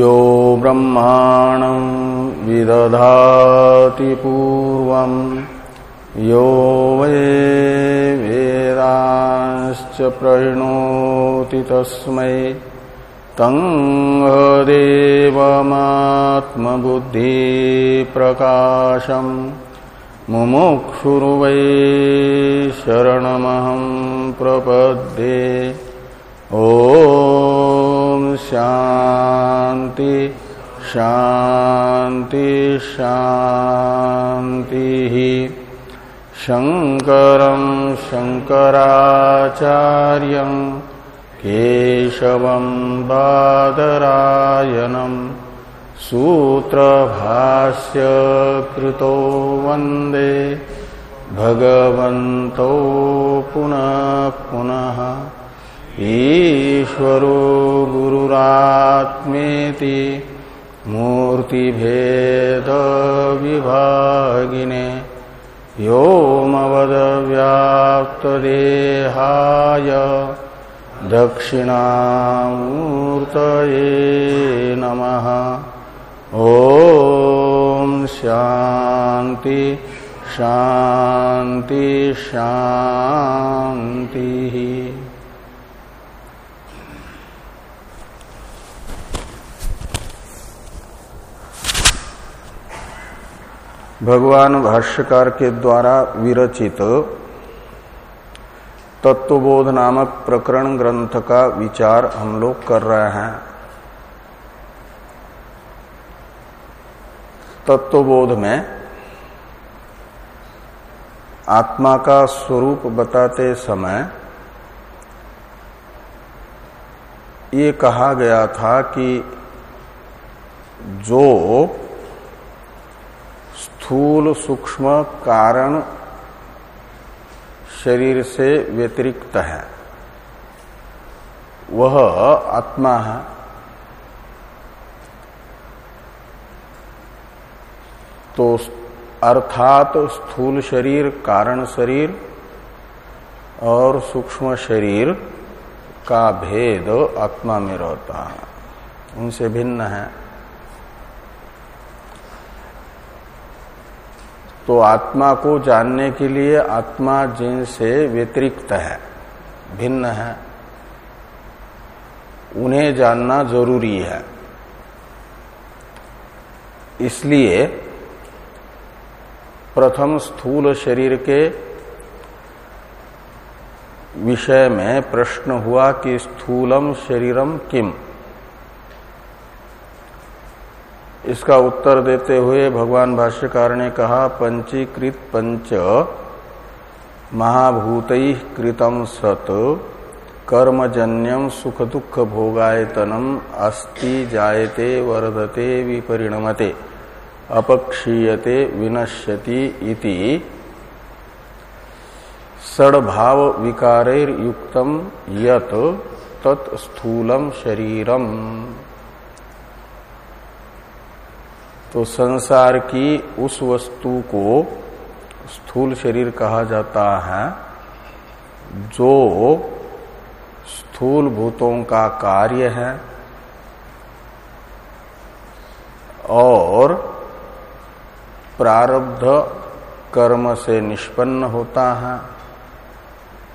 यो ब्रह्माणं विदधाति पूर्वम् यो वै वेदाश्च प्रणोति तस्मै। तङ्गदेवमात्मबुद्धिप्रकाशम् मुमुक्षुर्वै शरणमहं प्रपद्ये। ॐ शान्ति शान्ति शान्तिः शङ्करं शङ्कराचार्यं केशवं बादरायणम् सूत्रभाष्य कृतो वंदे। भगवन्तौ पुनः पुनः। ईश्वरो गुरुरात्मेति मूर्तिभेदविभागिने व्योमवदव्याप्तदेहाय दक्षिणामूर्तये नमः। ओम शांति शांति शांति भगवान भाष्यकार के द्वारा विरचित तत्वबोध नामक प्रकरण ग्रंथ का विचार हम लोग कर रहे हैं। तत्वबोध में आत्मा का स्वरूप बताते समय ये कहा गया था कि जो स्थूल सूक्ष्म कारण शरीर से व्यतिरिक्त है। वह आत्मा है। तो अर्थात स्थूल शरीर, कारण शरीर और सूक्ष्म शरीर का भेद आत्मा में रहता है। उनसे भिन्न है। तो आत्मा को जानने के लिए आत्मा जिनसे व्यतिरिक्त है, भिन्न है, उन्हें जानना ज़रूरी है। इसलिए प्रथम स्थूल शरीर के विषय में प्रश्न हुआ कि स्थूलम शरीरम किम? इसका उत्तर देते हुए भगवान भाष्यकार ने कहा, पंचीकृत पंच महाभूत कृतम सत कर्मजन्यम सुख दुख भोगायतनम अस्ति जायते वर्धते विपरिणमते, अपक्षीयते विनश्यति इति। सड़भाव विकारयुक्तम यत तत्स्थूलम शरीरम। तो संसार की उस वस्तु को स्थूल शरीर कहा जाता है, जो स्थूल भूतों का कार्य है और प्रारब्ध कर्म से निष्पन्न होता है।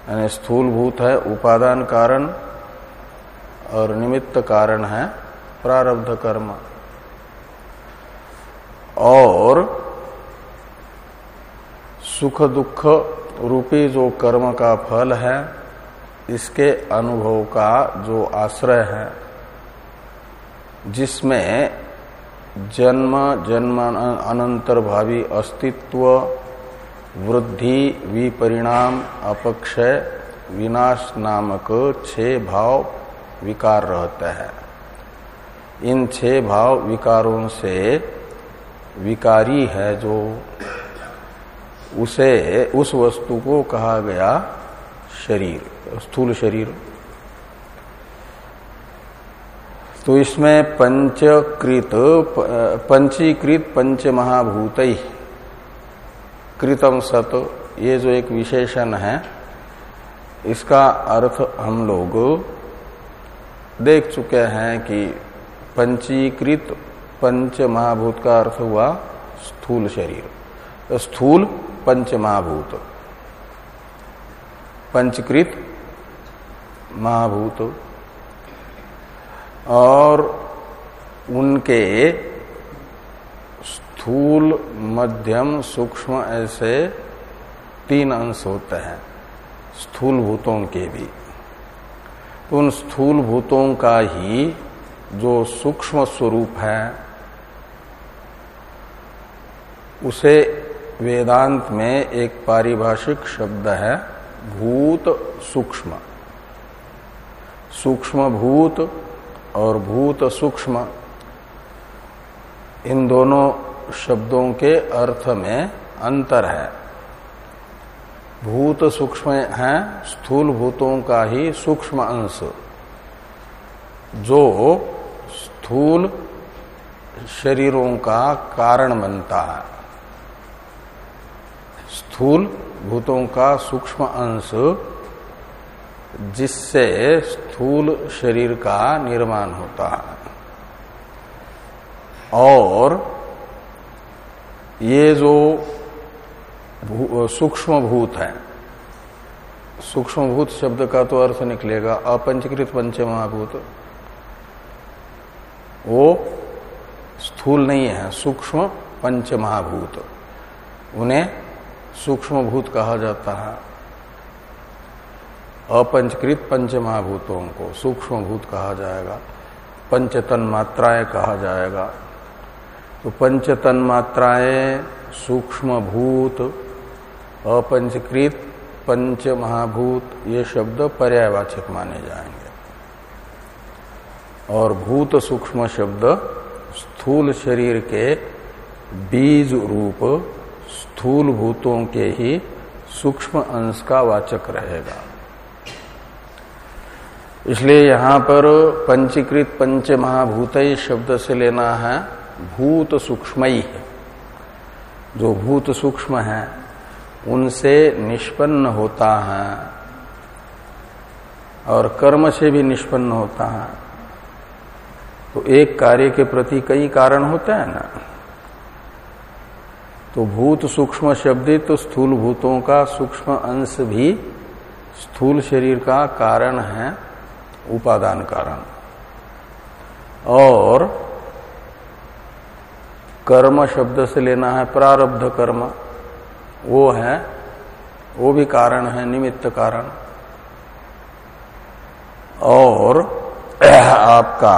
यानी स्थूल भूत है, उपादान कारण और निमित्त कारण है प्रारब्ध कर्म। और सुख दुख रूपी जो कर्म का फल है, इसके अनुभव का जो आश्रय है, जिसमें जन्म जन्म अनंतर भावी अस्तित्व, वृद्धि, विपरिणाम, अपक्षय, विनाश नामक छह भाव विकार रहते हैं। इन छह भाव विकारों से विकारी है जो उसे, उस वस्तु को कहा गया शरीर, स्थूल शरीर। तो इसमें पंचकृत, पंचीकृत पंच महाभूत कृतम सत, ये जो एक विशेषण है, इसका अर्थ हम लोग देख चुके हैं कि पंचीकृत पंच महाभूत का अर्थ हुआ स्थूल शरीर। तो स्थूल पंच महाभूत पंचकृत महाभूत। और उनके स्थूल, मध्यम, सूक्ष्म ऐसे तीन अंश होते हैं, स्थूल भूतों के भी। तो उन स्थूल भूतों का ही जो सूक्ष्म स्वरूप है उसे वेदांत में एक पारिभाषिक शब्द है, भूत सूक्ष्म। सूक्ष्म भूत और भूत सूक्ष्म, इन दोनों शब्दों के अर्थ में अंतर है। भूत सूक्ष्म है, स्थूल भूतों का ही सूक्ष्म अंश। जो स्थूल शरीरों का कारण बनता है। स्थूल भूतों का सूक्ष्म अंश जिससे स्थूल शरीर का निर्माण होता है। और ये जो सूक्ष्म भूत है, सूक्ष्म भूत शब्द का तो अर्थ निकलेगा अपंचकृत पंच महाभूत। वो स्थूल नहीं है, सूक्ष्म पंच महाभूत। उन्हें सूक्ष्म भूत कहा जाता है। अपंचकृत पंच महाभूतों को सूक्ष्म भूत कहा जाएगा। पंचतन मात्राएँ कहा जाएगा। तो पंचतन मात्राएँ सूक्ष्म भूत अपंचकृत पंच महाभूत ये शब्द पर्यायवाचक माने जाएँगे। और भूत सूक्ष्म शब्द स्थूल शरीर के बीज रूप स्थूल भूतों के ही सूक्ष्म अंश का वाचक रहेगा। इसलिए यहाँ पर पंचीकृत पंच महाभूत शब्द से लेना है, भूत सूक्ष्म जो भूत सूक्ष्म है, उनसे निष्पन्न होता है और कर्म से भी निष्पन्न होता है। तो एक कार्य के प्रति कई कारण होते हैं ना। तो भूत सूक्ष्म शब्दित तो स्थूल भूतों का सूक्ष्म अंश भी स्थूल शरीर का कारण है, उपादान कारण। और कर्म शब्द से लेना है, प्रारब्ध कर्म, वो है, वो भी कारण है, निमित्त कारण। और आपका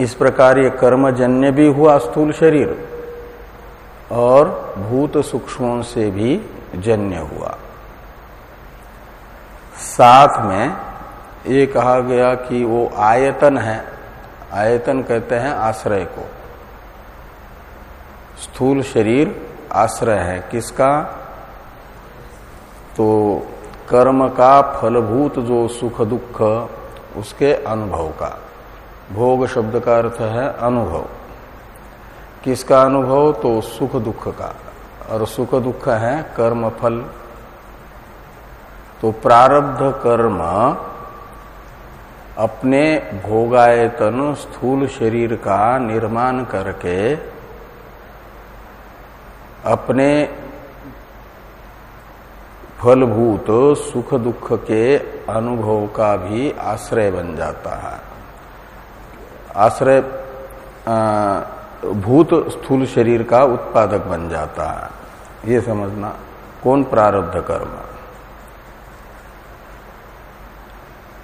इस प्रकार ये कर्मजन्य भी हुआ स्थूल शरीर। और भूत सूक्ष्मों से भी जन्य हुआ। साथ में ये कहा गया कि वो आयतन है। आयतन कहते हैं आश्रय को। स्थूल शरीर आश्रय है। किसका? तो कर्म का फलभूत जो सुख दुख, उसके अनुभव का। भोग शब्द का अर्थ है अनुभव। किसका अनुभव? तो सुख दुख का। और सुख दुख है कर्म फल तो प्रारब्ध कर्म अपने भोगायतन स्थूल शरीर का निर्माण करके अपने फलभूत सुख दुख के अनुभव का भी आश्रय बन जाता है। आश्रय भूत स्थूल शरीर का उत्पादक बन जाता है। ये समझना कौन प्रारब्ध कर्म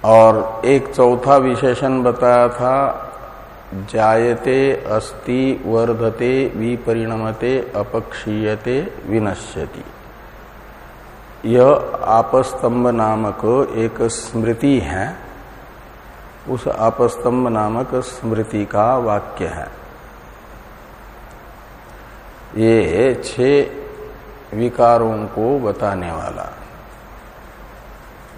और एक चौथा विशेषण बताया था, जायते अस्ति वर्धते विपरिणमते अपक्षीयते विनश्यति। यह आपस्तंभ नामक एक स्मृति है। उस आपस्तंभ नामक स्मृति का वाक्य है। ये छह विकारों को बताने वाला।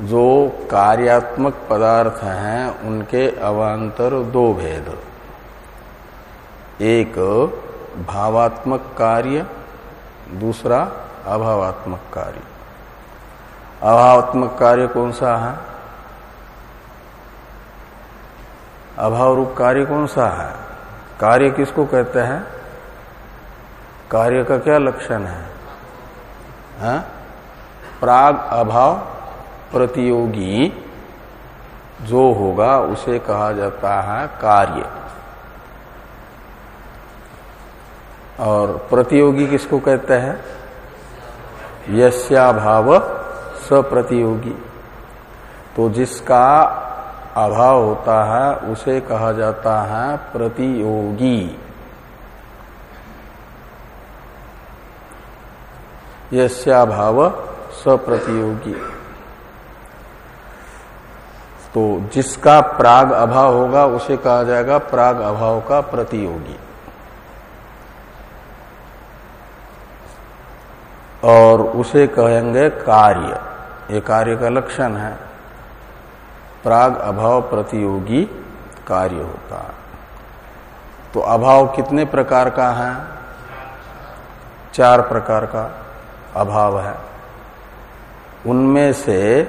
जो कार्यात्मक पदार्थ हैं, उनके अवान्तर दो भेद। एक, भावात्मक कार्य, दूसरा, अभावात्मक कार्य। अभावात्मक कार्य कौन सा है? अभाव रूप कार्य कौन सा है? कार्य किसको कहते हैं? कार्य का क्या लक्षण है? हा? प्राग अभाव प्रतियोगी जो होगा, उसे कहा जाता है कार्य। और प्रतियोगी किसको कहते हैं? यस्याभाव सप्रतियोगी। तो जिसका अभाव होता है, उसे कहा जाता है प्रतियोगी। यस्याभाव सप्रतियोगी। तो जिसका प्राग अभाव होगा, उसे कहा जाएगा प्राग अभाव का प्रतियोगी। और उसे कहेंगे कार्य। ये कार्य का लक्षण है। प्राग अभाव प्रतियोगी कार्य होता है। तो अभाव कितने प्रकार का है? चार प्रकार का। अभाव है। उनमें से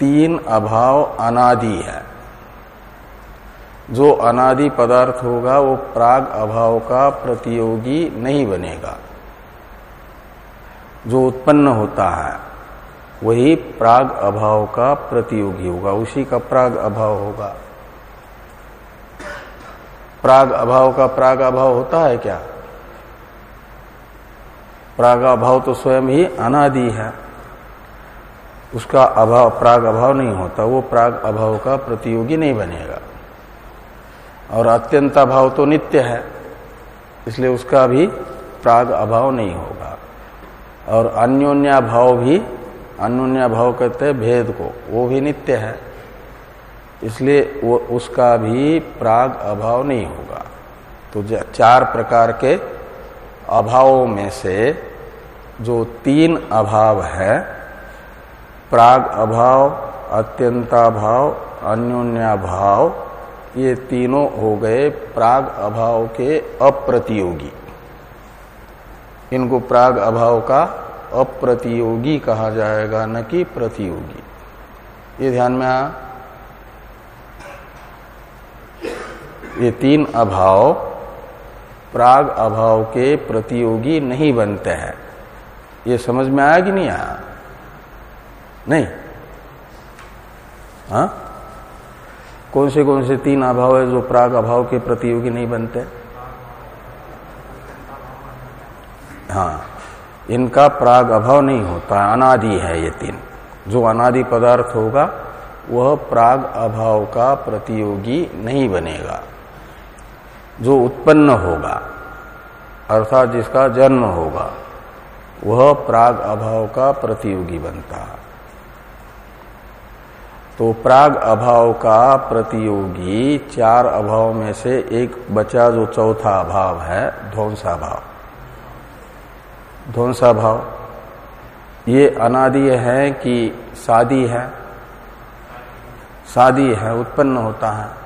तीन अभाव अनादि है। जो अनादि पदार्थ होगा, वो प्राग अभाव का प्रतियोगी नहीं बनेगा। जो उत्पन्न होता है, वही प्राग अभाव का प्रतियोगी होगा। उसी का प्राग अभाव होगा। प्राग अभाव का प्राग अभाव होता है क्या? प्राग अभाव तो स्वयं ही अनादि है। उसका अभाव प्राग अभाव नहीं होता। वो प्राग अभाव का प्रतियोगी नहीं बनेगा। और अत्यंत अभाव तो नित्य है, इसलिए उसका भी प्राग अभाव नहीं होगा। और अन्योन्या भाव भी अन्योन्या भाव कहते हैं भेद को, वो भी नित्य है। इसलिए वो, उसका भी प्राग अभाव नहीं होगा। तो चार प्रकार के अभावों में से जो तीन अभाव है, प्राग अभाव, अत्यंताभाव, अन्योन्याभाव, ये तीनों हो गए प्राग अभाव के अप्रतियोगी। इनको प्राग अभाव का अप्रतियोगी कहा जाएगा, न कि प्रतियोगी। ये ध्यान में आ। ये तीन अभाव प्राग अभाव के प्रतियोगी नहीं बनते हैं। ये समझ में आया कि नहीं आया? नहीं। हा? कौन से कौन से तीन अभाव है जो प्राग अभाव के प्रतियोगी नहीं बनते? हाँ। इनका प्राग अभाव नहीं होता, अनादि है ये तीन। जो अनादि पदार्थ होगा, वह प्राग अभाव का प्रतियोगी नहीं बनेगा। जो उत्पन्न होगा, अर्थात जिसका जन्म होगा, वह प्राग अभाव का प्रतियोगी बनता। है तो प्राग अभाव का प्रतियोगी चार अभाव में से एक बचा जो चौथा अभाव है, ध्वंसा भाव। ध्वंसा भाव, ये अनादि है कि शादी है? शादी है, उत्पन्न होता है।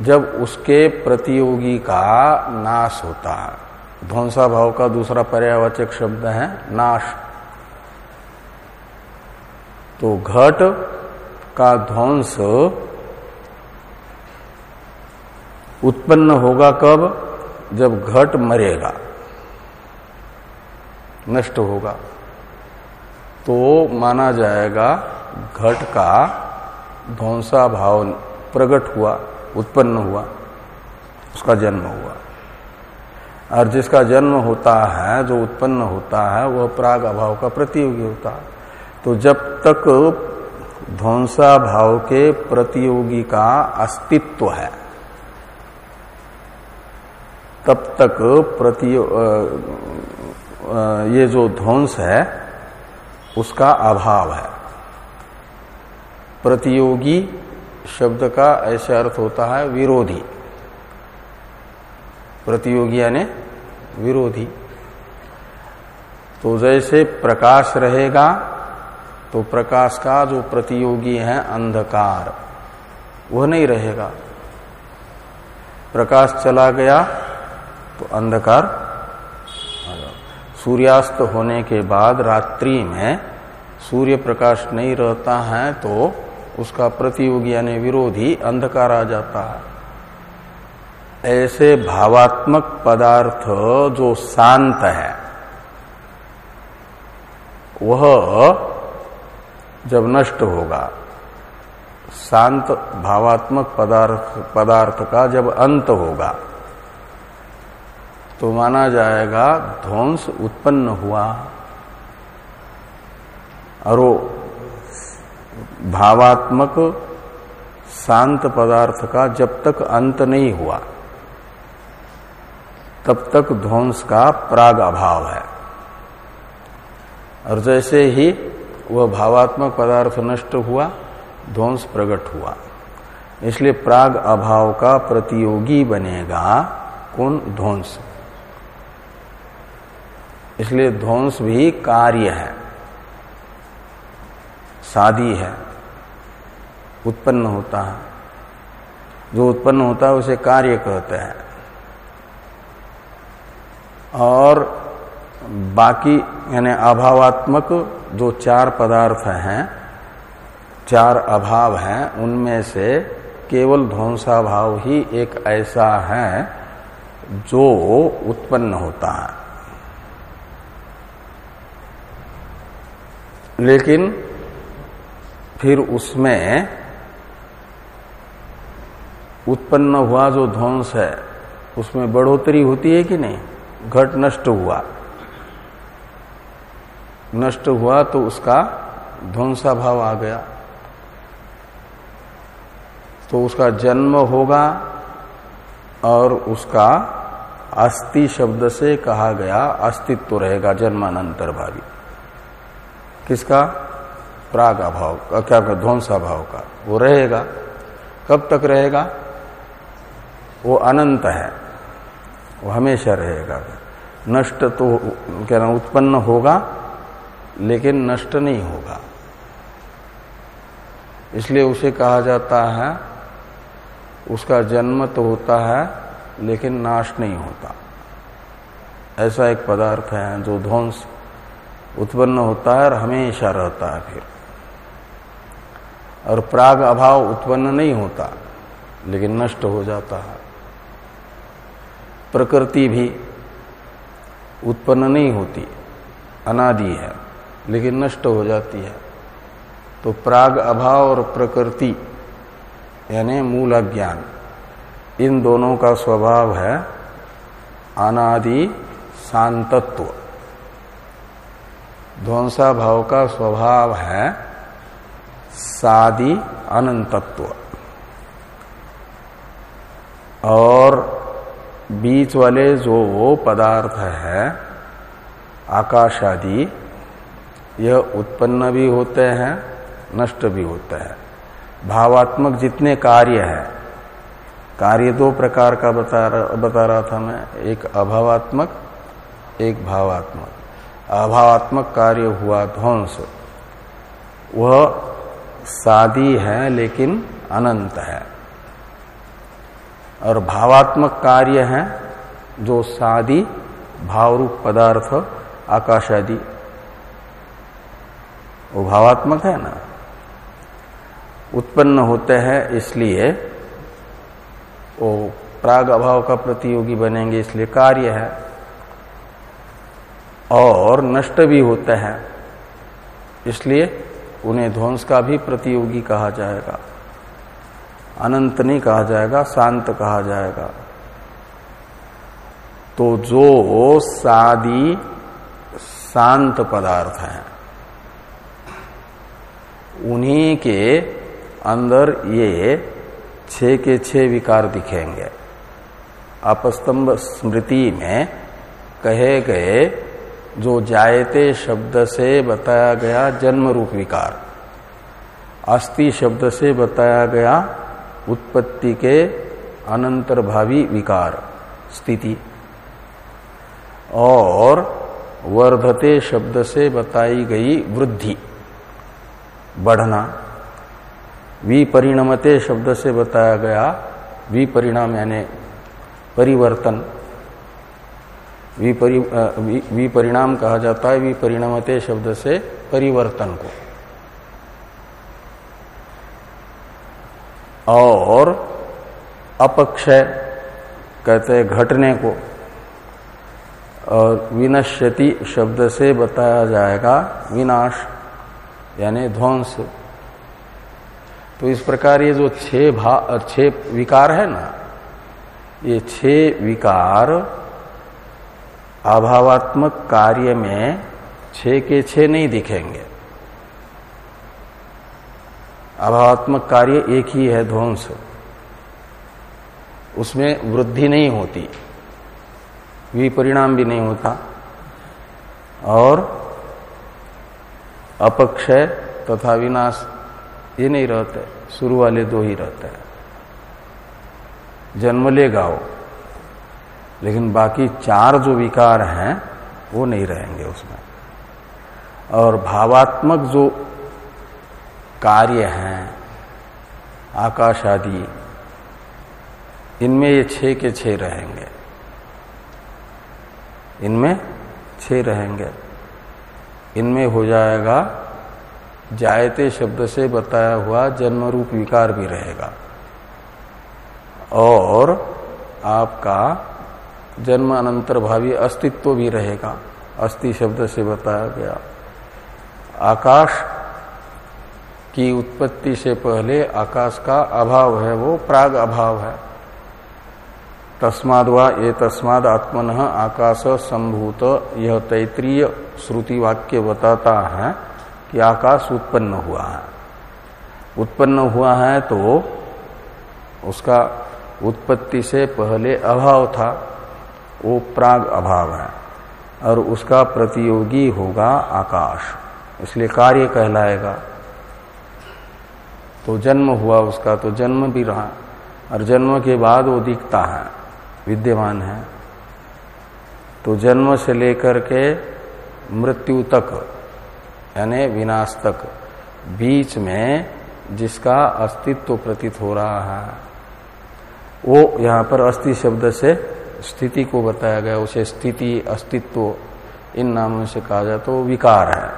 जब उसके प्रतियोगी का नाश होता है। ध्वंसा भाव का दूसरा पर्यावाचक शब्द है, नाश। तो घट का ध्वंस उत्पन्न होगा कब? जब घट मरेगा। नष्ट होगा। तो माना जाएगा घट का ध्वंसा भाव प्रकट हुआ। उत्पन्न हुआ, उसका जन्म हुआ। और जिसका जन्म होता है, जो उत्पन्न होता है, वह प्राग अभाव का प्रतियोगी होता है। तो जब तक ध्वंसा भाव के प्रतियोगी का अस्तित्व है, तब तक प्रतियो ये जो ध्वंस है, उसका अभाव है। प्रतियोगी शब्द का ऐसे अर्थ होता है विरोधी। प्रतियोगी यानी विरोधी। तो जैसे प्रकाश रहेगा तो प्रकाश का जो प्रतियोगी है अंधकार, वह नहीं रहेगा। प्रकाश चला गया तो अंधकार सूर्यास्त होने के बाद रात्रि में सूर्य प्रकाश नहीं रहता है तो उसका प्रतियोगी यानी विरोधी अंधकार आ जाता है। ऐसे भावात्मक पदार्थ जो शांत है, वह जब नष्ट होगा, शांत भावात्मक पदार्थ पदार्थ का जब अंत होगा तो माना जाएगा ध्वंस उत्पन्न हुआ और भावात्मक शांत पदार्थ का जब तक अंत नहीं हुआ, तब तक ध्वंस का प्राग अभाव है। और जैसे ही वह भावात्मक पदार्थ नष्ट हुआ, ध्वंस प्रकट हुआ। इसलिए प्राग अभाव का प्रतियोगी बनेगा कौन? ध्वंस। इसलिए ध्वंस भी कार्य है शादी है। उत्पन्न होता है। जो उत्पन्न होता है, उसे कार्य कहते हैं। और बाकी, यानी अभावात्मक जो चार पदार्थ हैं, चार अभाव हैं, उनमें से केवल ध्वंसाभाव ही एक ऐसा है जो उत्पन्न होता है। लेकिन फिर उसमें उत्पन्न हुआ जो ध्वंस है, उसमें बढ़ोतरी होती है कि नहीं? घट नष्ट हुआ। नष्ट हुआ तो उसका ध्वंसा भाव आ गया। तो उसका जन्म होगा और उसका अस्थि शब्द से कहा गया अस्तित्व तो रहेगा जन्मानंतर भावी किसका? प्राग अभाव क्या ध्वंसा भाव का। वो रहेगा। कब तक रहेगा? वो अनंत है। वो हमेशा रहेगा। नष्ट तो क्या नाम, उत्पन्न होगा, लेकिन नष्ट नहीं होगा। इसलिए उसे कहा जाता है, उसका जन्म तो होता है, लेकिन नाश नहीं होता। ऐसा एक पदार्थ है जो ध्वंस उत्पन्न होता है और हमेशा रहता है फिर। और प्राग अभाव उत्पन्न नहीं होता, लेकिन नष्ट हो जाता है। प्रकृति भी उत्पन्न नहीं होती, अनादि है, लेकिन नष्ट हो जाती है। तो प्राग अभाव और प्रकृति, यानी मूल अज्ञान, इन दोनों का स्वभाव है अनादि शांतत्व। ध्वंसा भाव का स्वभाव है सादि अनंतत्व। और बीच वाले जो पदार्थ है आकाश आदि यह उत्पन्न भी होते हैं नष्ट भी होते हैं। भावात्मक जितने कार्य है कार्य दो प्रकार का बता रहा, बता रहा था मैं एक अभावात्मक एक भावात्मक। अभावात्मक कार्य हुआ ध्वंस। वह सादी है लेकिन अनंत है। और भावात्मक कार्य है जो सादी, भावरूप पदार्थ आकाश आदि वो भावात्मक है ना? उत्पन्न होते हैं इसलिए वो प्राग अभाव का प्रतियोगी बनेंगे, इसलिए कार्य है। और नष्ट भी होते हैं, इसलिए उन्हें ध्वंस का भी प्रतियोगी कहा जाएगा। अनंत नहीं कहा जाएगा, शांत कहा जाएगा। तो जो सादी शांत पदार्थ है, उन्हीं के अंदर ये छ के छह विकार दिखेंगे। अपस्तंभ स्मृति में कहे गए, जो जायते शब्द से बताया गया जन्म रूप विकार, अस्थि शब्द से बताया गया उत्पत्ति के अनंतर भावी विकार, स्थिति। और वर्धते शब्द से बताई गई वृद्धि, बढ़ना। विपरिणमते शब्द से बताया गया विपरिणाम यानी परिवर्तन। विपरिणाम कहा जाता है, विपरिणमते शब्द से परिवर्तन को। और अपक्षय कहते हैं घटने को। और विनश्यति शब्द से बताया जाएगा विनाश, यानी ध्वंस। तो इस प्रकार ये जो छह भा, छह विकार है ना, ये छह विकार अभावात्मक कार्य में छह के छह नहीं दिखेंगे। अभावात्मक कार्य एक ही है ध्वंस। उसमें वृद्धि नहीं होती, विपरिणाम भी नहीं होता। और अपक्षय तथा विनाश ये नहीं रहते, शुरू वाले दो ही रहते हैं। जन्म लेगा वो, लेकिन बाकी चार जो विकार हैं, वो नहीं रहेंगे उसमें। और भावात्मक जो कार्य हैं, आकाश आदि, इनमें ये छह के छह रहेंगे। इनमें छह रहेंगे। इनमें हो जाएगा, जायते शब्द से बताया हुआ जन्म रूप विकार भी रहेगा। और आपका जन्म अनंतर भावी अस्तित्व भी रहेगा अस्थि शब्द से बताया गया। आकाश की उत्पत्ति से पहले आकाश का अभाव है, वो प्राग अभाव है। तस्माद वा ये तस्माद आत्मन आकाश संभूत, यह तैतरीय श्रुति वाक्य बताता है कि आकाश उत्पन्न हुआ है। उत्पन्न हुआ है तो उसका उत्पत्ति से पहले अभाव था, वो प्राग अभाव है, और उसका प्रतियोगी होगा आकाश, इसलिए कार्य कहलाएगा। तो जन्म हुआ उसका तो जन्म भी रहा। और जन्म के बाद वो दिखता है, विद्यमान है। तो जन्म से लेकर के मृत्यु तक, यानी विनाश तक, बीच में जिसका अस्तित्व प्रतीत हो रहा है, वो यहाँ पर अस्थि शब्द से स्थिति को बताया गया। उसे स्थिति, अस्तित्व, इन नामों से कहा जाए तो विकार है।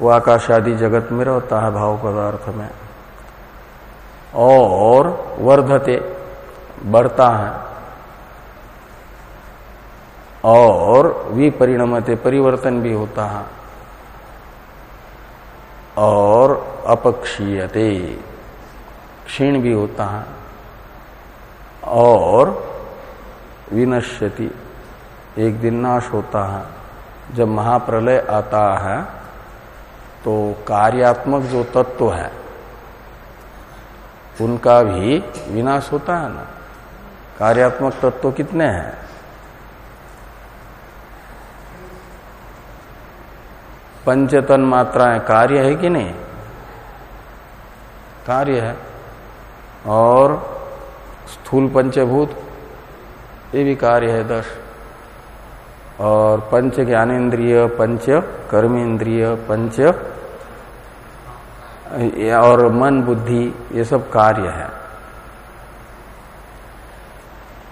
वो आकाश आदि जगत में रहता है, भाव पदार्थ में। और वर्धते, बढ़ता है। और विपरिणमते, परिवर्तन भी होता है। और अपक्षीयते, क्षीण भी होता है। और विनश्यति, एक दिन नाश होता है। जब महाप्रलय आता है तो कार्यात्मक जो तत्व है उनका भी विनाश होता है ना। कार्यात्मक तत्व तो कितने हैं? पंचतन मात्राएँ कार्य है कि नहीं? कार्य है। और स्थूल पंचभूत, ये भी कार्य है दस और पंच ज्ञानेन्द्रिय, पंच कर्मेंद्रिय पंच और मन, बुद्धि, ये सब कार्य है।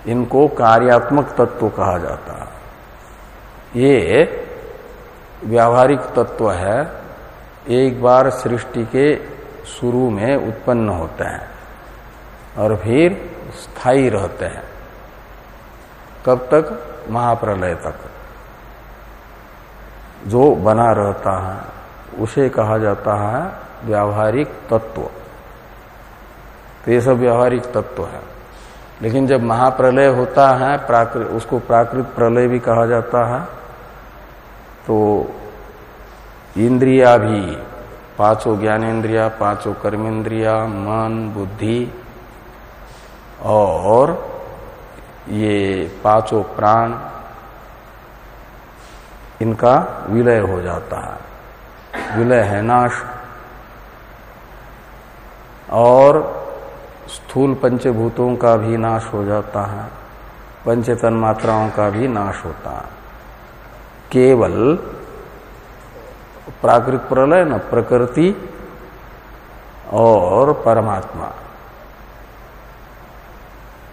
इनको कार्यात्मक तत्व कहा जाता है। ये व्यावहारिक तत्व है, एक बार सृष्टि के शुरू में उत्पन्न होते हैं और फिर स्थायी रहते हैं। कब तक? महाप्रलय तक। जो बना रहता है, उसे कहा जाता है व्यावहारिक तत्व। तो ये सब व्यावहारिक तत्व है। लेकिन जब महाप्रलय होता है प्राकृत उसको प्राकृत प्रलय भी कहा जाता है तो इंद्रिया भी, पाँचों ज्ञानेन्द्रिया पाँचों कर्मेंद्रिया, मन, बुद्धि और ये पाँचों प्राण, इनका विलय हो जाता है। विलय है, नाश। और स्थूल पंचभूतों का भी नाश हो जाता है, पंचतन मात्राओं का भी नाश होता है। केवल प्राकृत प्रलय न, प्रकृति और परमात्मा।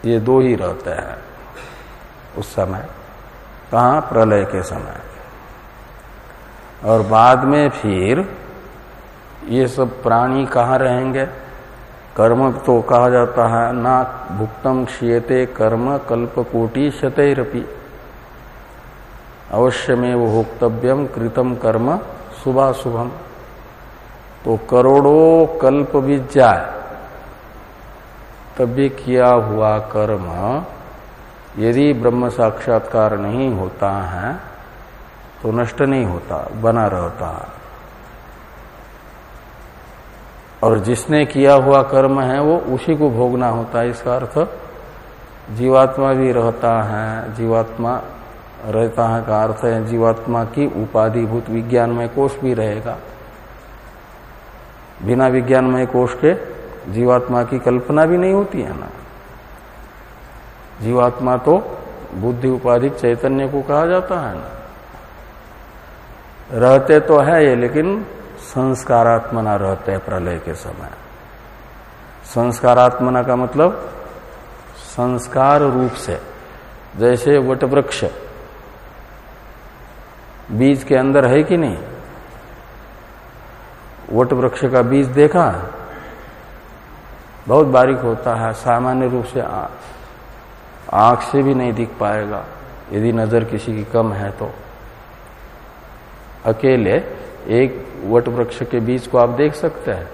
ये दो ही रहते हैं उस समय, कहा? प्रलय के समय। और बाद में फिर ये सब प्राणी कहाँ रहेंगे? कर्म तो कहा जाता है, ना भुक्तम क्षीयते कर्म कल्प कोटि शतरपी अवश्य में वो भोक्तव्यम कृतम कर्म शुभा शुभम तो करोड़ों कल्प बीत जाए, तब भी किया हुआ कर्म यदि ब्रह्म साक्षात्कार नहीं होता है तो नष्ट नहीं होता, बना रहता और जिसने किया हुआ कर्म है, वो उसी को भोगना होता है। इसका अर्थ, जीवात्मा भी रहता है, जीवात्मा रहता है का अर्थ है, जीवात्मा की उपाधिभूत विज्ञानमय कोष भी रहेगा। बिना विज्ञानमय कोष के जीवात्मा की कल्पना भी नहीं होती है ना। जीवात्मा तो बुद्धि उपाधिक चैतन्य को कहा जाता है ना। रहते तो है ये, लेकिन संस्कारात्मना रहते हैं प्रलय के समय। संस्कारात्मना का मतलब संस्कार रूप से, जैसे वटवृक्ष। बीज के अंदर है कि नहीं? वट वृक्ष का बीज देखा? बहुत बारीक होता है, सामान्य रूप से आँख से भी नहीं दिख पाएगा। यदि नज़र किसी की कम है तो। अकेले एक वट वृक्ष के बीज को आप देख सकते हैं।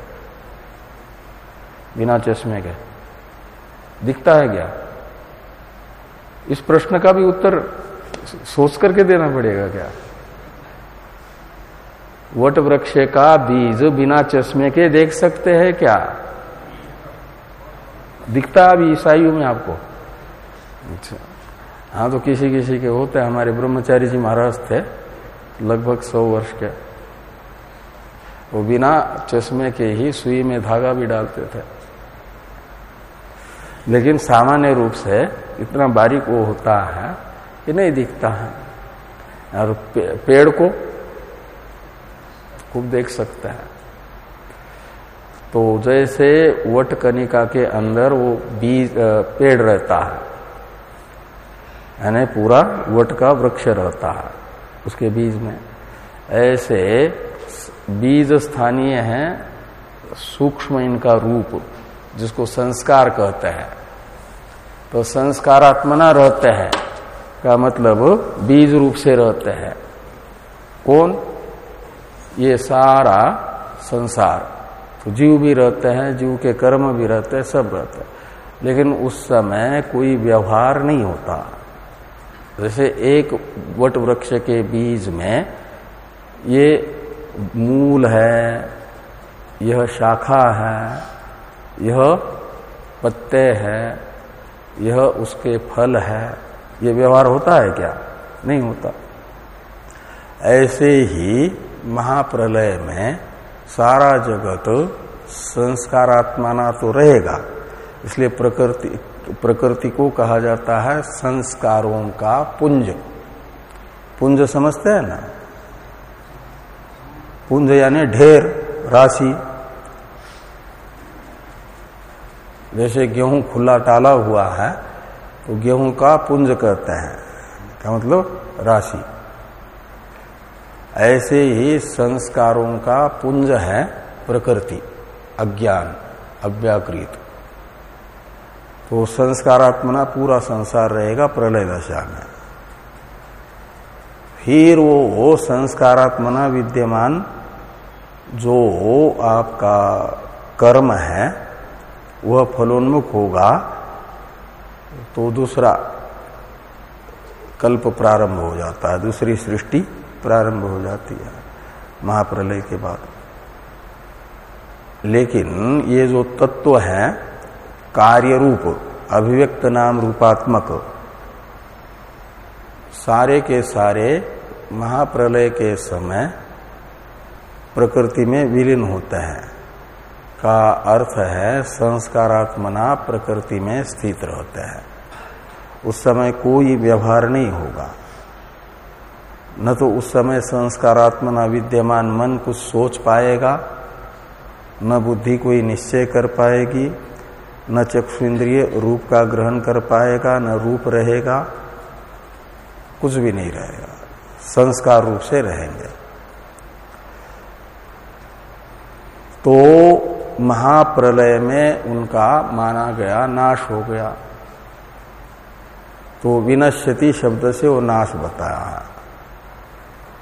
बिना चश्मे के। दिखता है क्या? इस प्रश्न का भी उत्तर सोच करके देना पड़ेगा क्या? वट वृक्ष का बीज बिना चश्मे के देख सकते हैं क्या? दिखता अभी ईसाइयों में आपको। अच्छा। हाँ तो किसी किसी के होते हमारे ब्रह्मचारी जी महाराज थे, लगभग सौ वर्ष के। वो बिना चश्मे के ही सुई में धागा भी डालते थे। लेकिन सामान्य रूप से इतना बारीक वो होता है कि नहीं दिखता है। और पेड़ को खूब देख सकते हैं। तो जैसे वट कनिका के अंदर वो बीज पेड़ रहता है, यानी पूरा वट का वृक्ष रहता है उसके बीज में। ऐसे बीज स्थानीय है, सूक्ष्म इनका रूप, जिसको संस्कार कहते हैं। तो संस्कारात्मना रहते हैं, का मतलब बीज रूप से रहते हैं। कौन? ये सारा संसार। तो जीव भी रहते हैं, जीव के कर्म भी रहते हैं, सब रहते हैं। लेकिन उस समय कोई व्यवहार नहीं होता। जैसे एक वट वृक्ष के बीज में ये मूल है, यह शाखा है, यह पत्ते है, यह उसके फल है। यह व्यवहार होता है क्या? नहीं होता। ऐसे ही महाप्रलय में सारा जगत संस्कारात्माना तो रहेगा। इसलिए प्रकृति प्रकृति को कहा जाता है संस्कारों का पुंज। पुंज समझते हैं ना? पुंज यानी ढेर राशि। जैसे गेहूँ खुला टाला हुआ है तो गेहूँ का पुंज कहते हैं। क्या मतलब? राशि। ऐसे ही संस्कारों का पुंज है प्रकृति, अज्ञान, अव्याकृत। तो संस्कारात्मना पूरा संसार रहेगा प्रलय दशा में। फिर वो, संस्कारात्मना विद्यमान जो आपका कर्म है वह फलोन्मुख होगा। तो दूसरा कल्प प्रारंभ हो जाता है दूसरी सृष्टि प्रारंभ हो जाती है महाप्रलय के बाद। लेकिन ये जो तत्व है कार्य रूप अभिव्यक्त नाम रूपात्मक सारे के सारे महाप्रलय के समय प्रकृति में विलीन होते हैं। का अर्थ है संस्कारात्मना प्रकृति में स्थित रहते हैं। उस समय कोई व्यवहार नहीं होगा। न तो उस समय संस्कारात्मना विद्यमान मन कुछ सोच पाएगा, न बुद्धि कोई निश्चय कर पाएगी, न चक्षु इंद्रिय रूप का ग्रहण कर पाएगा, न रूप रहेगा, कुछ भी नहीं रहेगा। संस्कार रूप से रहेंगे। तो महाप्रलय में उनका माना गया, नाश हो गया। तो विनश्यति शब्द से वो नाश बताया है,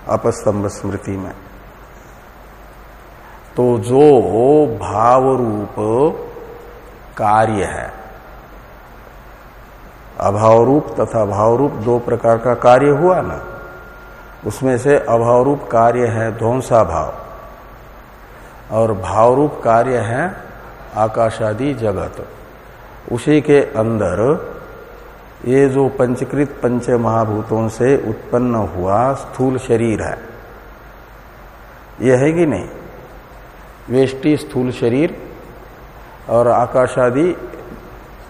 अपस्तंभ स्मृति में। तो जो भाव रूप कार्य है अभाव रूप तथा भाव रूप दो प्रकार का कार्य हुआ ना? उसमें से अभाव रूप कार्य है ध्वंसा भाव और भाव रूप कार्य है आकाशादि जगत। उसी के अंदर ये जो पंचकृत पंच महाभूतों से उत्पन्न हुआ स्थूल शरीर है यह है कि नहीं? वेष्टि स्थूल शरीर और आकाशादि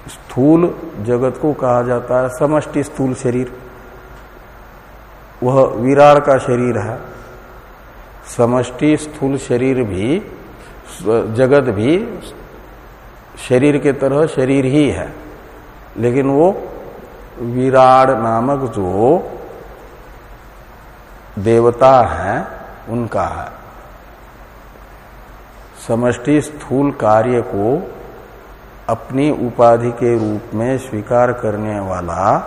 स्थूल जगत को कहा जाता है समष्टि स्थूल शरीर। वह विराड़ का शरीर है। समष्टि स्थूल शरीर भी, जगत भी शरीर के तरह शरीर ही है। लेकिन वो विराड़ नामक जो देवता है, उनका है। समष्टि स्थूल कार्य को अपनी उपाधि के रूप में स्वीकार करने वाला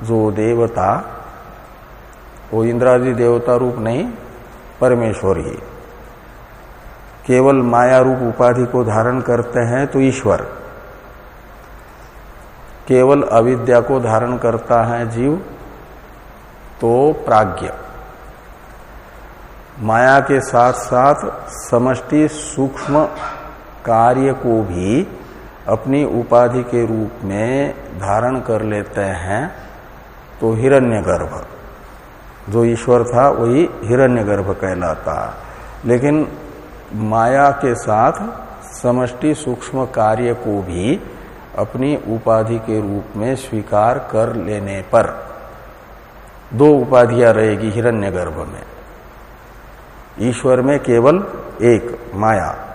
जो देवता वो इंद्रादि देवता रूप नहीं, परमेश्वर। ही केवल माया रूप उपाधि को धारण करते हैं तो ईश्वर। केवल अविद्या को धारण करता है जीव तो प्राज्ञ। माया के साथ साथ समष्टि सूक्ष्म कार्य को भी अपनी उपाधि के रूप में धारण कर लेते हैं तो हिरण्यगर्भ। जो ईश्वर था, वही हिरण्यगर्भ कहलाता। लेकिन माया के साथ समष्टि सूक्ष्म कार्य को भी अपनी उपाधि के रूप में स्वीकार कर लेने पर दो उपाधियाँ रहेगी हिरण्यगर्भ में। ईश्वर में केवल एक, माया।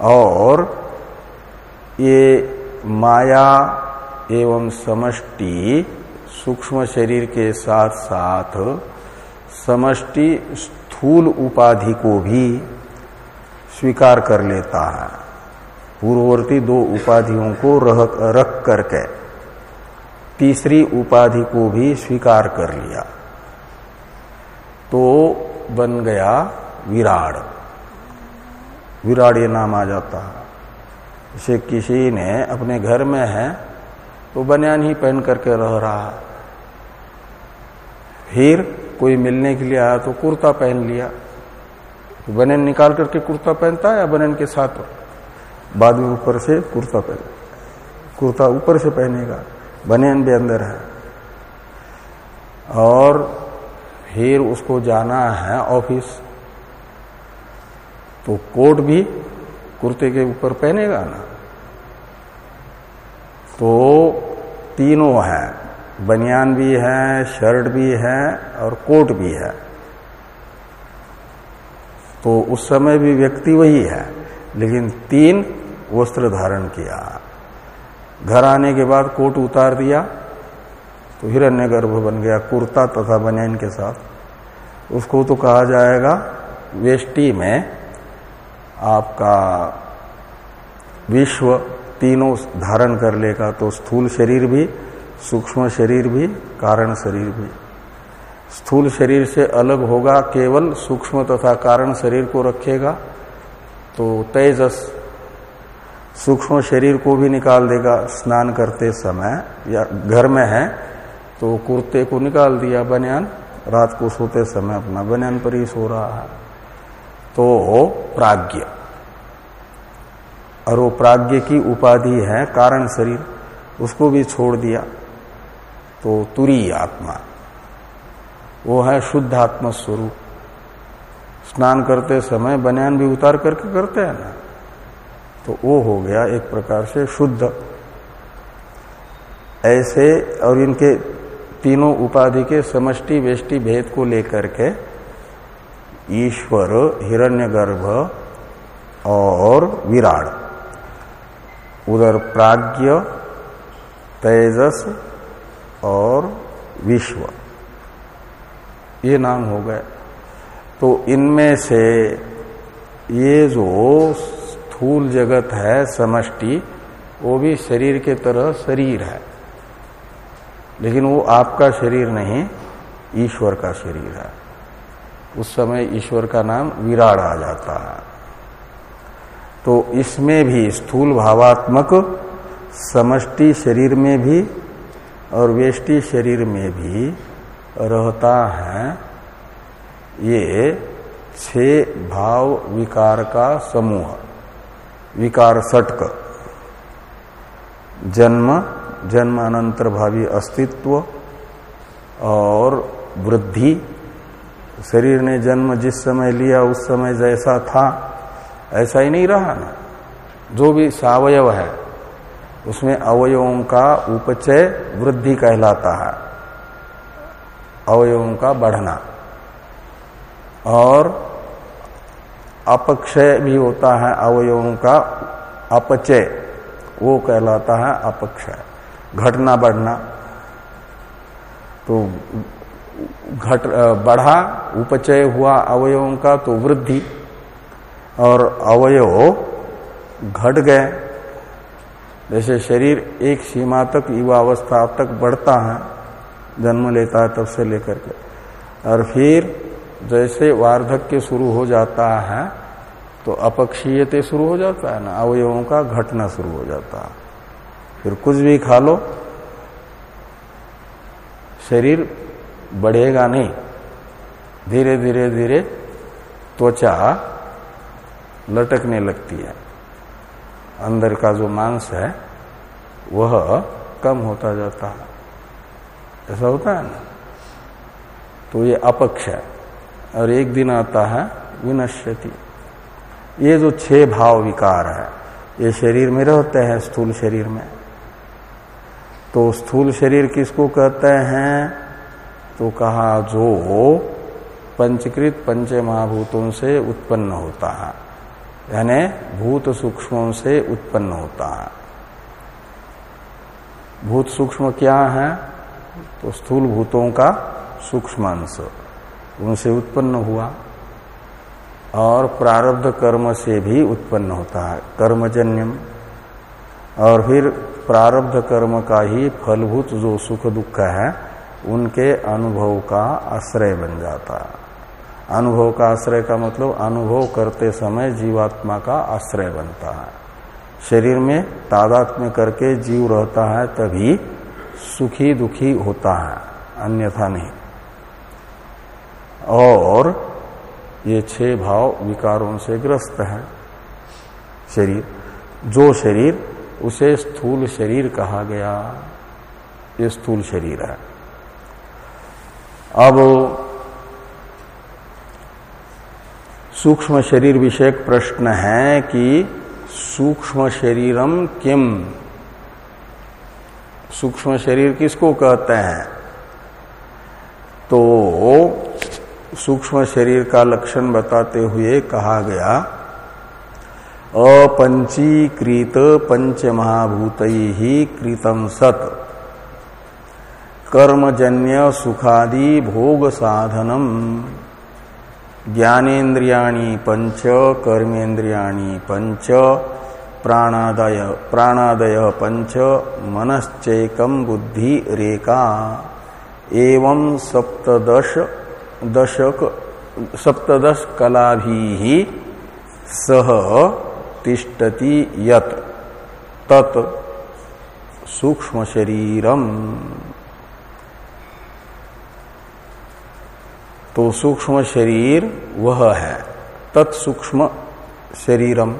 और ये माया एवं समष्टि सूक्ष्म शरीर के साथ साथ समष्टि स्थूल उपाधि को भी स्वीकार कर लेता है। पूर्ववर्ती दो उपाधियों को रख, रख करके तीसरी उपाधि को भी स्वीकार कर लिया। तो बन गया विराड़। विराड़ ये नाम आ जाता है। जैसे किसी ने अपने घर में है तो बनियान ही पहन करके रह रहा है। फिर कोई मिलने के लिए आया तो कुर्ता पहन लिया। बनियान निकाल करके कुर्ता पहनता है या बनियान के साथ बाद में ऊपर से कुर्ता पहन कुर्ता ऊपर से पहनेगा। बनियान भी अंदर है। और फिर उसको जाना है ऑफ़िस। तो कोट भी कुर्ते के ऊपर पहनेगा ना। तो तीनों है। बनियान भी है, शर्ट भी है और कोट भी है। तो उस समय भी व्यक्ति वही है, लेकिन तीन वस्त्र धारण किया। घर आने के बाद कोट उतार दिया तो हिरण्य गर्भ बन गया, कुर्ता तथा बनियान के साथ। उसको तो कहा जाएगा, वेष्टि में आपका विश्व तीनों धारण कर लेगा तो स्थूल शरीर भी सूक्ष्म शरीर भी, कारण शरीर भी। स्थूल शरीर से अलग होगा केवल सूक्ष्म तथा कारण शरीर को रखेगा तो तेजस सूक्ष्म शरीर को भी निकाल देगा स्नान करते समय, या घर में है तो कुर्ते को निकाल दिया बनियान, रात को सोते समय अपना बनियान पर ही सो रहा है। तो प्राज्ञ। और वो प्राज्ञ की उपाधि है, कारण शरीर, उसको भी छोड़ दिया। तो तुरी आत्मा। वो है शुद्ध आत्मा स्वरूप। स्नान करते समय बनियान भी उतार करके करते हैं ना। तो वो हो गया एक प्रकार से शुद्ध। ऐसे और इनके तीनों उपाधि के समष्टि वेष्टि भेद को लेकर के ईश्वर, हिरण्यगर्भ और विराट। उधर प्राज्ञ, तेजस और विश्व। ये नाम हो गए। तो इनमें से ये जो स्थूल जगत है, समष्टि, वो भी शरीर के तरह शरीर है। लेकिन वो आपका शरीर नहीं, ईश्वर का शरीर है। उस समय ईश्वर का नाम विराट आ जाता है। तो इसमें भी स्थूल भावात्मक समष्टि शरीर में भी और वेष्टि शरीर में भी रहता है, ये छह भाव विकार का समूह। विकार सटक जन्म जन्म अनंतर भावी अस्तित्व और वृद्धि। शरीर ने जन्म जिस समय लिया, उस समय जैसा था, ऐसा ही नहीं रहा ना। जो भी सावयव है उसमें अवयवों का उपचय वृद्धि कहलाता है। अवयवों का बढ़ना। और अपक्षय भी होता है, अवयवों का अपचय, वो कहलाता है अपक्षय। घटना बढ़ना। तो घट, बढ़ा, उपचय हुआ अवयवों का तो वृद्धि। और अवयव घट गए। जैसे शरीर एक सीमा तक युवा अवस्था तक बढ़ता है, जन्म लेता है तब से लेकर के। और फिर जैसे वार्धक्य शुरू हो जाता है तो अपक्षीयते शुरू हो जाता है ना, अवयवों का घटना शुरू हो जाता है। फिर कुछ भी खा लो, शरीर बढ़ेगा नहीं। धीरे धीरे धीरे त्वचा लटकने लगती है। अंदर का जो मांस है, वह कम होता जाता है। ऐसा होता है ना? तो ये अपक्ष है, और एक दिन आता है, विनश्यति। ये जो छह भाव विकार है, ये शरीर में रहते हैं, स्थूल शरीर में। तो स्थूल शरीर किसको कहते हैं? तो कहा, जो पंचकृत पंच महाभूतों से उत्पन्न होता है। यानी भूत सूक्ष्मों से उत्पन्न होता है। भूत सूक्ष्म क्या है? तो स्थूल भूतों का सूक्ष्म अंश उनसे उत्पन्न हुआ। और प्रारब्ध कर्म से भी उत्पन्न होता है, कर्मजन्यम। और फिर प्रारब्ध कर्म का ही फलभूत जो सुख दुख है, उनके अनुभव का आश्रय बन जाता है। अनुभव का आश्रय का मतलब अनुभव करते समय जीवात्मा का आश्रय बनता है। शरीर में तादात्म्य करके जीव रहता है तभी सुखी दुखी होता है, अन्यथा नहीं। और ये छह भाव विकारों से ग्रस्त है। शरीर, जो शरीर उसे स्थूल शरीर कहा गया, ये स्थूल शरीर है। अब सूक्ष्म शरीर विषयक प्रश्न है कि सूक्ष्म शरीरम किम? सूक्ष्म शरीर किसको कहते हैं? तो सूक्ष्म शरीर का लक्षण बताते हुए कहा गया, अपंचीकृत पंच महाभूत ही कृतम सत। कर्मजन्य सुखादि भोग साधनम ज्ञानेन्द्रियाणी पंच कर्मेन्द्रियाणी पंच प्राणादय प्राणादय पंच मनश्चैकम बुद्धि रेका एवं सप्तदश, दशक सप्तदश कला भी सह तिष्ठति यत, तत् सूक्ष्म शरीरम तो सूक्ष्म शरीर वह है। तत्सूक्ष्म शरीरम।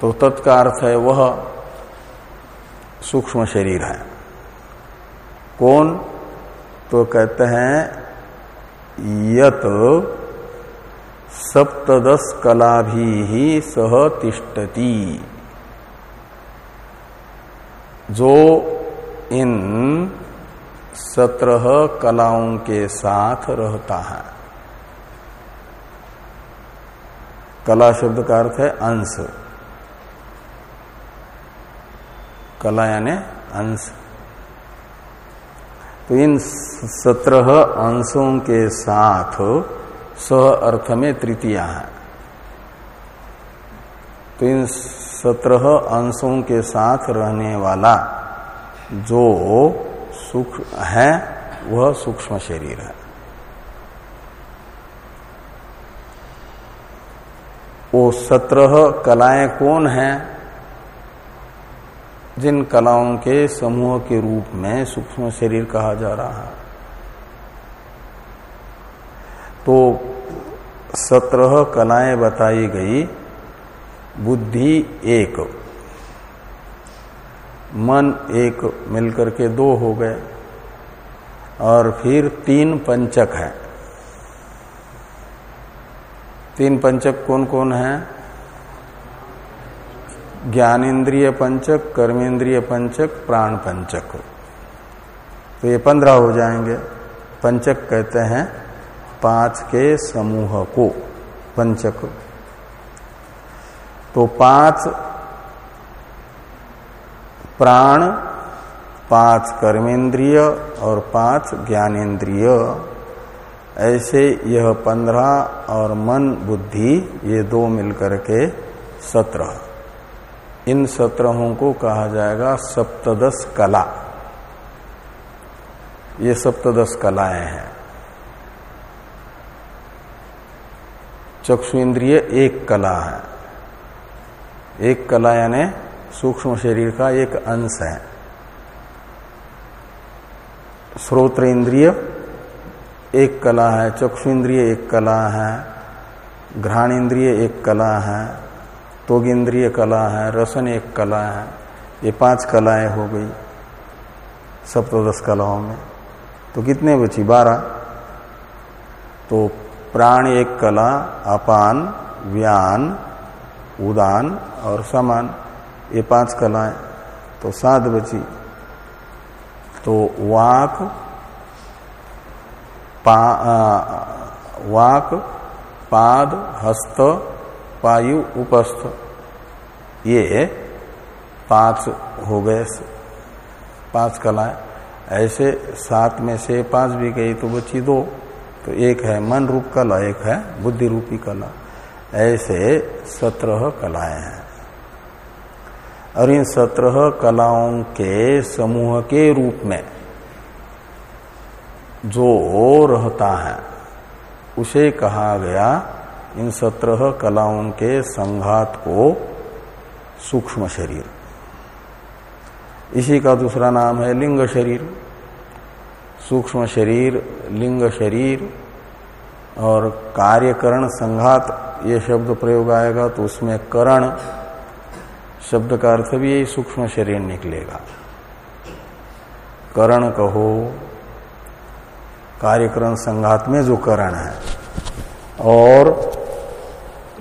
तो तत्का अर्थ है वह सूक्ष्म शरीर है। कौन? तो कहते हैं, यत सप्तदश कला भी सह तिष्ठती। जो इन सत्रह कलाओं के साथ रहता है। कला शब्द का अर्थ है अंश। कला यानी अंश। तो इन सत्रह अंशों के साथ सह अर्थ में तृतीया है। तो इन सत्रह अंशों के साथ रहने वाला जो सुख है, वह सूक्ष्म शरीर है। वो सत्रह कलाएँ कौन है? जिन कलाओं के समूह के रूप में सूक्ष्म शरीर कहा जा रहा है। तो सत्रह कलाएँ बताई गई, बुद्धि एक। मन एक मिलकर के दो हो गए और फिर तीन पंचक है। तीन पंचक कौन कौन है? ज्ञानेन्द्रिय पंचक कर्मेंद्रिय पंचक, प्राण पंचक। तो ये पंद्रह हो जाएँगे। पंचक कहते हैं पाँच के समूह को, पंचक। तो पाँच प्राण, पाँच कर्मेंद्रिय और पाँच ज्ञानेन्द्रिय ऐसे यह पंद्रह और मन बुद्धि, ये दो मिलकर के सत्रह। इन सत्रहों को कहा जाएगा सप्तदश कला। ये सप्तदश कलाएँ हैं। चक्षु इंद्रिय एक कला है। एक कला यानी सूक्ष्म शरीर का एक अंश है। श्रोत्र इंद्रिय एक कला है चक्षु इंद्रिय एक कला है घ्राण इंद्रिय एक कला है तोग इंद्रिय कला है, रसन एक कला है, ये पाँच कलाएँ हो गई सप्तदश कलाओं में। तो कितने बची? बारह। तो प्राण एक कला, अपान, व्यान, उदान और समान। ये पाँच कलाएँ तो सात बची। तो वाक पा आ, वाक पाद हस्त पायु उपस्थ। ये पाँच हो गए पाँच कलाएँ। ऐसे सात में से पाँच भी गई तो बची दो। तो एक है मन रूप कला एक है बुद्धि रूपी कला। ऐसे सत्रह कलाएँ हैं। और इन सत्रह कलाओं के समूह के रूप में जो रहता है, उसे कहा गया इन सत्रह कलाओं के संघात को सूक्ष्म शरीर। इसी का दूसरा नाम है लिंग शरीर। सूक्ष्म शरीर, लिंग शरीर और कार्यकरण संघात, ये शब्द प्रयोग आएगा तो उसमें करण शब्द का अर्थ भी यही, सूक्ष्म शरीर निकलेगा। करण कहो, कार्यक्रम संघात में जो करण है, और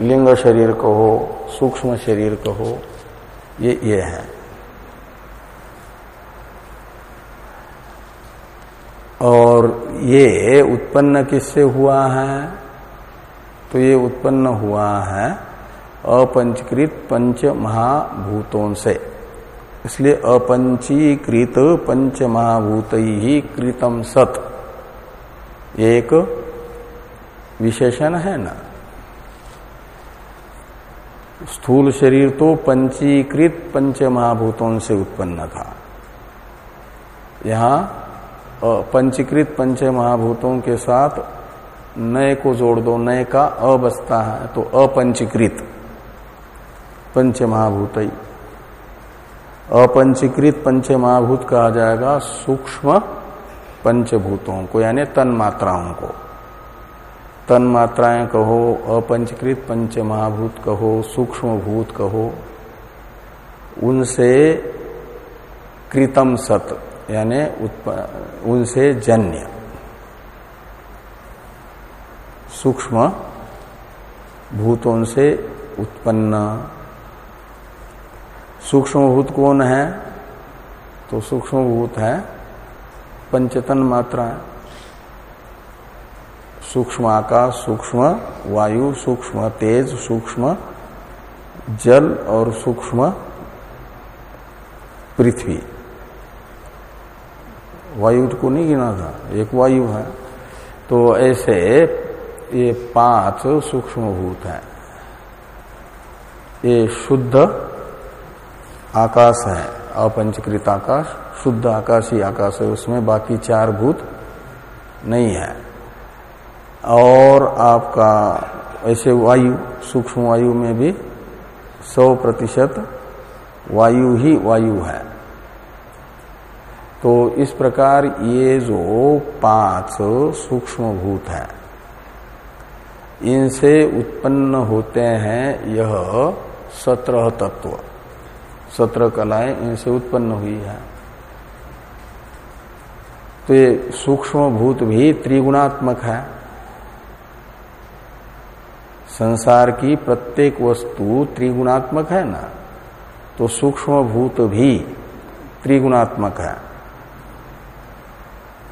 लिंग शरीर कहो, सूक्ष्म शरीर कहो, ये ये है। और ये उत्पन्न किससे हुआ है? तो ये उत्पन्न हुआ है अपंचकृत पंच महाभूतों से इसलिए अपंचीकृत पंच महाभूत ही कृतम सत। एक विशेषण है ना? स्थूल शरीर तो पंचीकृत पंच महाभूतों से उत्पन्न था। यहाँ पंचीकृत पंच महाभूतों के साथ नए को जोड़ दो, नए का अ है तो अपंचीकृत। पंच महाभूत अपंचीकृत पंच महाभूत कहा जाएगा सूक्ष्म पंचभूतों को, यानी तन मात्राओं को। तन मात्राएँ कहो, अपंचकृत पंच महाभूत कहो सूक्ष्म भूत कहो, उनसे कृतम सत, यानी उनसे जन्य। सूक्ष्म भूतों से उत्पन्न सूक्ष्म भूत कौन है? तो सूक्ष्म भूत है, पंचतन मात्रा सूक्ष्म आकाश, सूक्ष्म वायु, सूक्ष्म तेज, सूक्ष्म जल और सूक्ष्म पृथ्वी। वायु को नहीं गिना था, एक वायु है। तो ऐसे ये पाँच सूक्ष्म भूत हैं। ये शुद्ध आकाश है, अपंचकृत आकाश, शुद्ध आकाश ही आकाश है, उसमें बाकी चार भूत नहीं है। और आपका ऐसे वायु, सूक्ष्म वायु में भी सौ प्रतिशत वायु ही वायु है। तो इस प्रकार ये जो पाँच सूक्ष्म भूत है, इनसे उत्पन्न होते हैं यह सत्रह तत्व। सत्रह कलाएँ इनसे उत्पन्न हुई है। तो ये सूक्ष्म भूत भी त्रिगुणात्मक है। संसार की प्रत्येक वस्तु त्रिगुणात्मक है ना? तो सूक्ष्म भूत भी त्रिगुणात्मक है।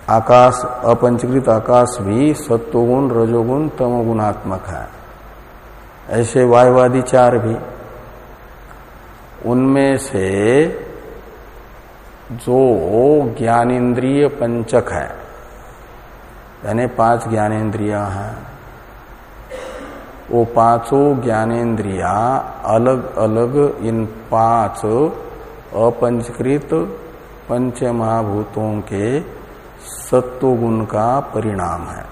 आकाश, अपंचकृत आकाश भी सत्वगुण, रजोगुण, तमोगुणात्मक है। ऐसे वायवादी चार भी। उनमें से जो ज्ञानेन्द्रिय पंचक है, यानी पाँच ज्ञानेन्द्रिया हैं, वो पाँचों ज्ञानेन्द्रिया अलग अलग इन पाँच अपंचकृत पंच महाभूतों के सत्व गुण का परिणाम है।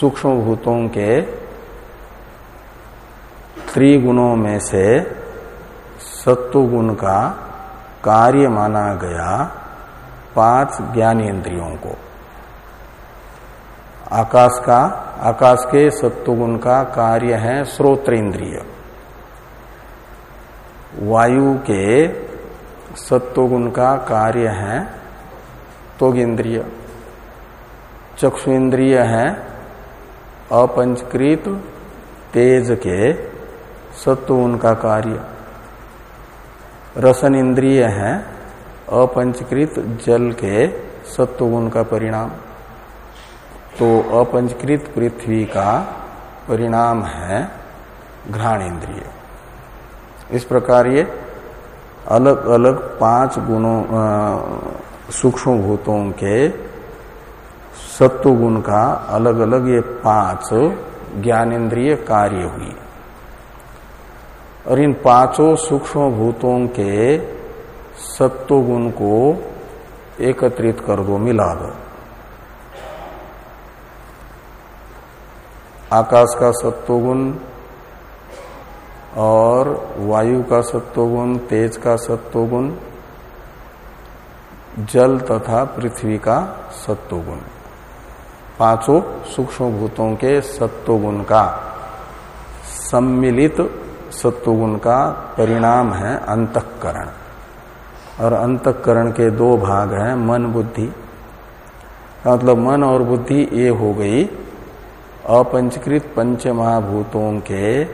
सूक्ष्म भूतों के त्रिगुणों में से सत्व गुण का कार्य माना गया पाँच ज्ञानेन्द्रियों को। आकाश का, आकाश के सत्वगुण का कार्य है श्रोत्र इंद्रिय वायु के सत्वगुण का कार्य है तोग इंद्रिय चक्षु इंद्रिय है अपंचकृत तेज के सत्वगुण का कार्य। रसन इंद्रिय है, अपंचकृत जल के सत्वगुण का परिणाम। तो अपंचकृत पृथ्वी का परिणाम है घ्राण इंद्रिय। इस प्रकार ये अलग अलग पाँच गुणों सूक्ष्म भूतों के सत्व गुण का अलग अलग ये पाँच ज्ञानेन्द्रिय कार्य हुई। और इन पाँचों सूक्ष्म भूतों के सत्व गुण को एकत्रित कर दो, मिला दो। आकाश का सत्व गुण और वायु का सत्व गुण, तेज का सत्व गुण, जल तथा पृथ्वी का सत्व गुण। पाँचों सूक्ष्म भूतों के सत्व गुण का सम्मिलित सत्वगुण का परिणाम है अंतकरण। और अंतकरण के दो भाग हैं, मन, बुद्धि। मतलब मन और बुद्धि ये हो गई अपंचकृत पंच महाभूतों के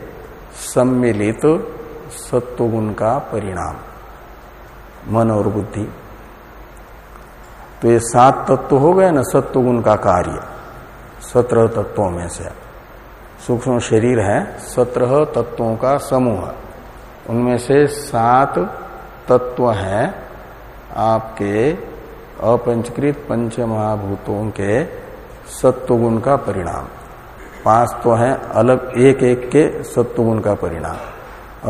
सम्मिलित सत्वगुण का परिणाम, मन और बुद्धि। तो ये सात तत्व हो गए ना, सत्वगुण का कार्य, सत्रह तत्वों में से। सूक्ष्म शरीर है, सत्रह तत्वों का समूह। उनमें से सात तत्व है आपके अपंचकृत पंच महाभूतों के सत्वगुण का परिणाम। पाँच तो है अलग एक एक के सत्वगुण का परिणाम।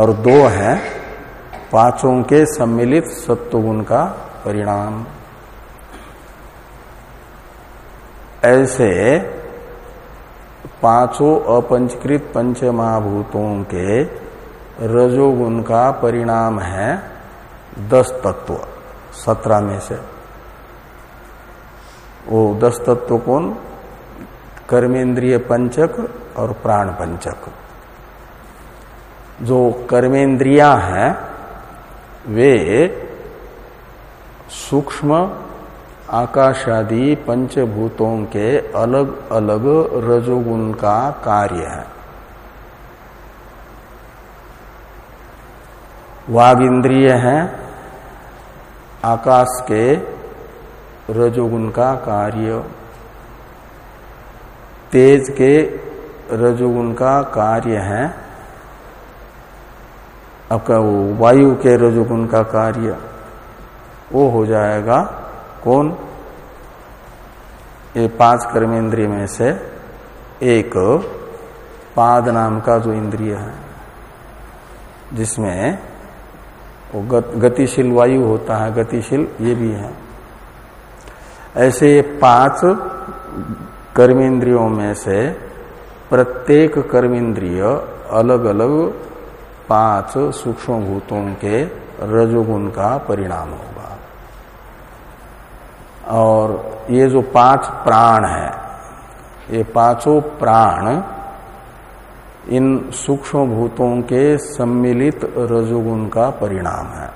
और दो है पाँचों के सम्मिलित सत्वगुण का परिणाम। ऐसे पाँचों अपंचकृत पंच महाभूतों के रजोगुण का परिणाम है दस तत्व सत्रह में से। वो दस तत्व कौन? कर्मेंद्रिय पंचक और प्राण पंचक। जो कर्मेंद्रिया हैं, वे सूक्ष्म आकाशादि पंचभूतों के अलग अलग रजोगुण का कार्य है। वाग इंद्रिय है, आकाश के रजोगुण का कार्य। तेज के रजोगुण का कार्य है आपका वायु के रजोगुण का कार्य। वो हो जाएगा कौन? ये पाँच कर्मेंद्रिय में से एक पाद नाम का जो इंद्रिय है, जिसमें वो गतिशील वायु होता है, गतिशील ये भी है। ऐसे पाँच कर्मेंद्रियों में से प्रत्येक कर्मेंद्रिय अलग अलग पाँच सूक्ष्म भूतों के रजोगुण का परिणाम होगा और ये जो पाँच प्राण है, ये पाँचों प्राण इन सूक्ष्म भूतों के सम्मिलित रजोगुण का परिणाम है।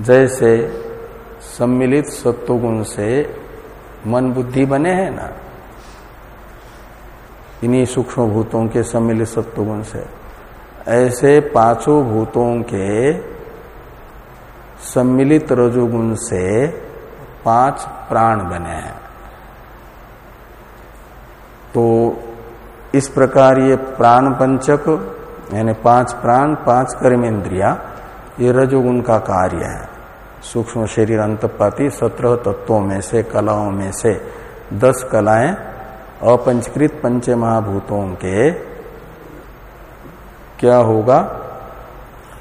जैसे सम्मिलित सत्वगुण से मन बुद्धि बने हैं ना, इन्हीं सूक्ष्म भूतों के सम्मिलित सत्वगुण से, ऐसे पाँचों भूतों के सम्मिलित रजोगुण से पाँच प्राण बने हैं। तो इस प्रकार ये प्राण पंचक यानी पाँच प्राण, पाँच कर्मेंद्रिया, ये रजोगुण का कार्य है। सूक्ष्म शरीर अंतपाती सत्रह तत्वों में से, कलाओं में से दस कलाएँ अपंचकृत पंच महाभूतों के क्या होगा?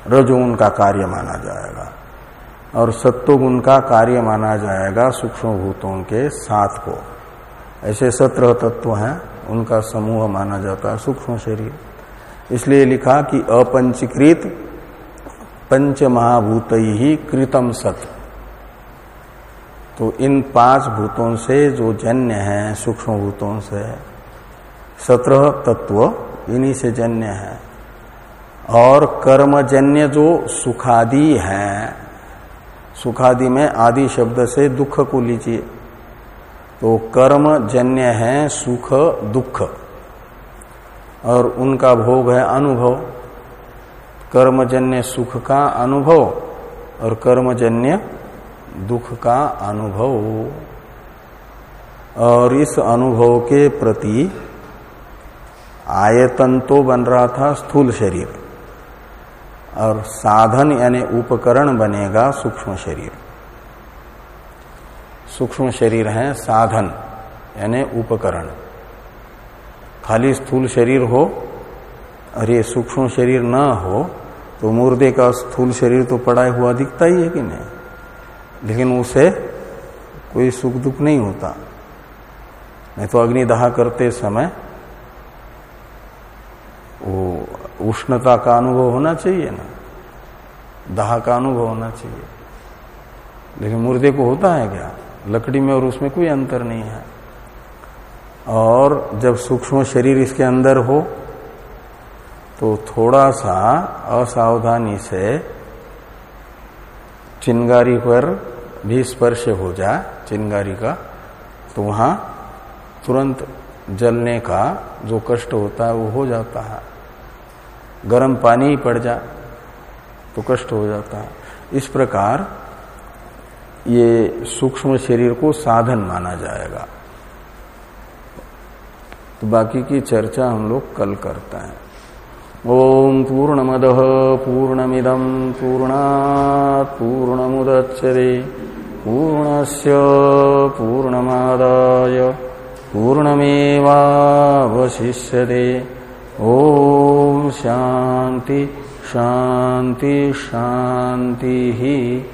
रजोगुण का कार्य माना जाएगा। और सत्वगुण का कार्य माना जाएगा सूक्ष्म भूतों के साथ को। ऐसे सत्रह तत्व हैं, उनका समूह माना जाता है सूक्ष्म शरीर। इसलिए लिखा कि अपंचीकृत पंच महाभूत ही कृतम सत। तो इन पाँच भूतों से जो जन्य है सूक्ष्म भूतों से, सत्रह तत्व इन्हीं से जन्य है। और कर्मजन्य जो सुखादि है सुखादि में आदि शब्द से दुख को लीजिए। तो कर्म जन्य है सुख, दुख। और उनका भोग है अनुभव। कर्मजन्य सुख का अनुभव और कर्मजन्य दुख का अनुभव। और इस अनुभव के प्रति आयतन तो बन रहा था स्थूल शरीर। और साधन यानी उपकरण बनेगा सूक्ष्म शरीर। सूक्ष्म शरीर है साधन यानी उपकरण। खाली स्थूल शरीर हो और ये सूक्ष्म शरीर न हो तो मुर्दे का स्थूल शरीर तो पड़ा हुआ दिखता ही है कि नहीं? लेकिन उसे कोई सुख दुख नहीं होता। नहीं तो अग्निदाह करते समय वो उष्णता का अनुभव होना चाहिए ना? दाह का अनुभव होना चाहिए। लेकिन मुर्दे को होता है क्या? लकड़ी में और उसमें कोई अंतर नहीं है। और जब सूक्ष्म शरीर इसके अंदर हो तो थोड़ा सा असावधानी से चिंगारी पर भी स्पर्श हो जाए चिंगारी का तो वहाँ तुरंत जलने का जो कष्ट होता है, वो हो जाता है। गर्म पानी ही पड़ जा तो कष्ट हो जाता है। इस प्रकार ये सूक्ष्म शरीर को साधन माना जाएगा। तो बाकी की चर्चा हम लोग कल करते हैं। ओम पूर्ण पूर्णमद पूर्णमिदम पूर्णा पूर्णमुदच्यते पूर्णस्य पूर्णमादाय, पूर्णमेवावशिष्यते। ओम शांति शांति शांति ही।